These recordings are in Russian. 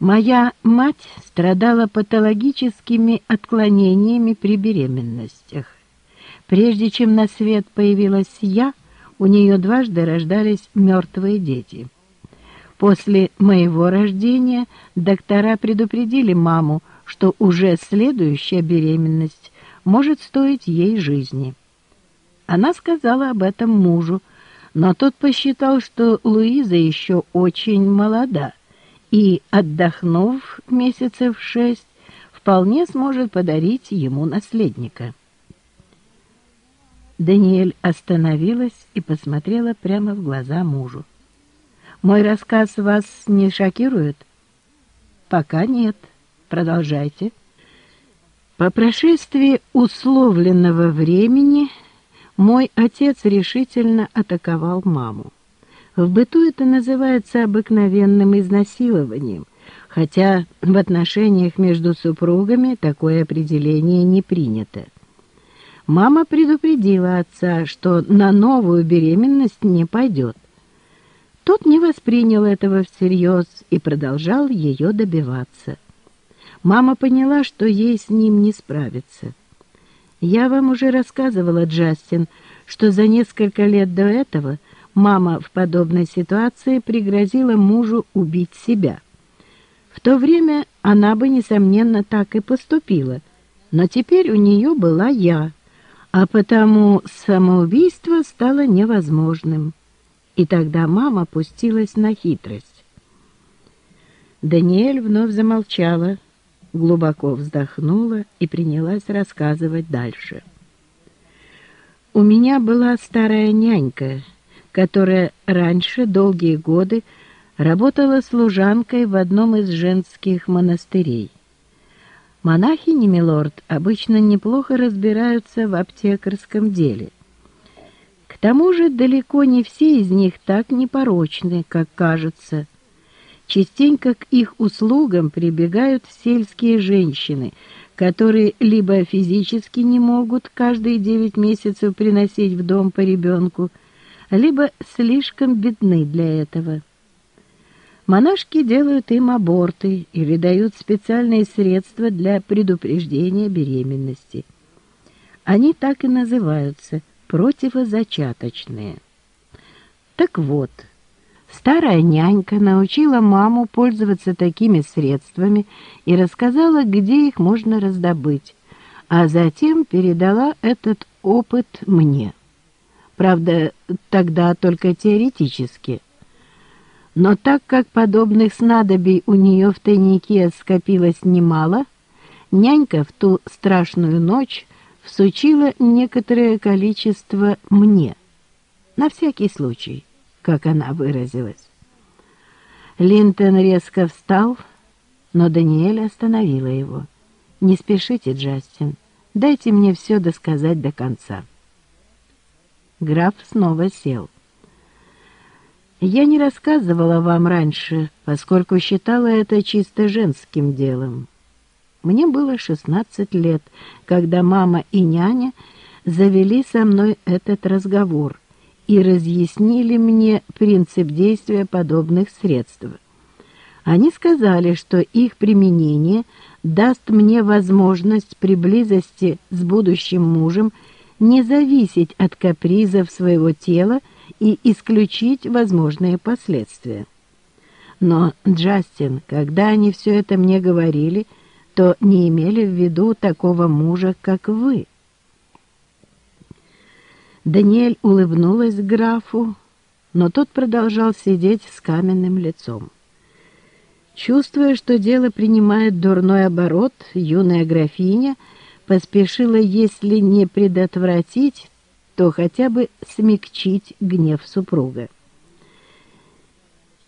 Моя мать страдала патологическими отклонениями при беременностях. Прежде чем на свет появилась я, у нее дважды рождались мертвые дети. После моего рождения доктора предупредили маму, что уже следующая беременность может стоить ей жизни. Она сказала об этом мужу, но тот посчитал, что Луиза еще очень молода и, отдохнув месяцев шесть, вполне сможет подарить ему наследника. Даниэль остановилась и посмотрела прямо в глаза мужу. «Мой рассказ вас не шокирует?» «Пока нет. Продолжайте». По прошествии условленного времени мой отец решительно атаковал маму. В быту это называется обыкновенным изнасилованием, хотя в отношениях между супругами такое определение не принято. Мама предупредила отца, что на новую беременность не пойдет. Тот не воспринял этого всерьез и продолжал ее добиваться. Мама поняла, что ей с ним не справиться. Я вам уже рассказывала, Джастин, что за несколько лет до этого мама в подобной ситуации пригрозила мужу убить себя. В то время она бы, несомненно, так и поступила, но теперь у нее была я, а потому самоубийство стало невозможным. И тогда мама пустилась на хитрость. Даниэль вновь замолчала, глубоко вздохнула и принялась рассказывать дальше. У меня была старая нянька, которая раньше долгие годы работала служанкой в одном из женских монастырей. Монахини, милорд, обычно неплохо разбираются в аптекарском деле. К тому же далеко не все из них так непорочны, как кажется – Частенько к их услугам прибегают сельские женщины, которые либо физически не могут каждые девять месяцев приносить в дом по ребенку, либо слишком бедны для этого. Монашки делают им аборты или дают специальные средства для предупреждения беременности. Они так и называются – противозачаточные. Так вот – Старая нянька научила маму пользоваться такими средствами и рассказала, где их можно раздобыть, а затем передала этот опыт мне. Правда, тогда только теоретически. Но так как подобных снадобий у нее в тайнике скопилось немало, нянька в ту страшную ночь всучила некоторое количество мне, на всякий случай как она выразилась. Линтон резко встал, но Даниэль остановила его. «Не спешите, Джастин, дайте мне все досказать до конца». Граф снова сел. «Я не рассказывала вам раньше, поскольку считала это чисто женским делом. Мне было шестнадцать лет, когда мама и няня завели со мной этот разговор, и разъяснили мне принцип действия подобных средств. Они сказали, что их применение даст мне возможность при близости с будущим мужем не зависеть от капризов своего тела и исключить возможные последствия. Но, Джастин, когда они все это мне говорили, то не имели в виду такого мужа, как вы. Даниэль улыбнулась графу, но тот продолжал сидеть с каменным лицом. Чувствуя, что дело принимает дурной оборот, юная графиня поспешила, если не предотвратить, то хотя бы смягчить гнев супруга.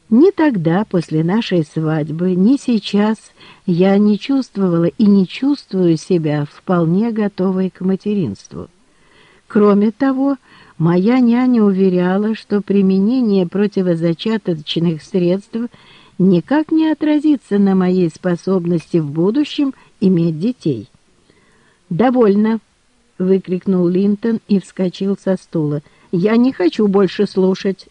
Ни тогда, после нашей свадьбы, ни сейчас я не чувствовала и не чувствую себя вполне готовой к материнству. Кроме того, моя няня уверяла, что применение противозачаточных средств никак не отразится на моей способности в будущем иметь детей. «Довольно!» — выкрикнул Линтон и вскочил со стула. «Я не хочу больше слушать!»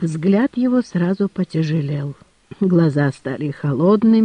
Взгляд его сразу потяжелел. Глаза стали холодными,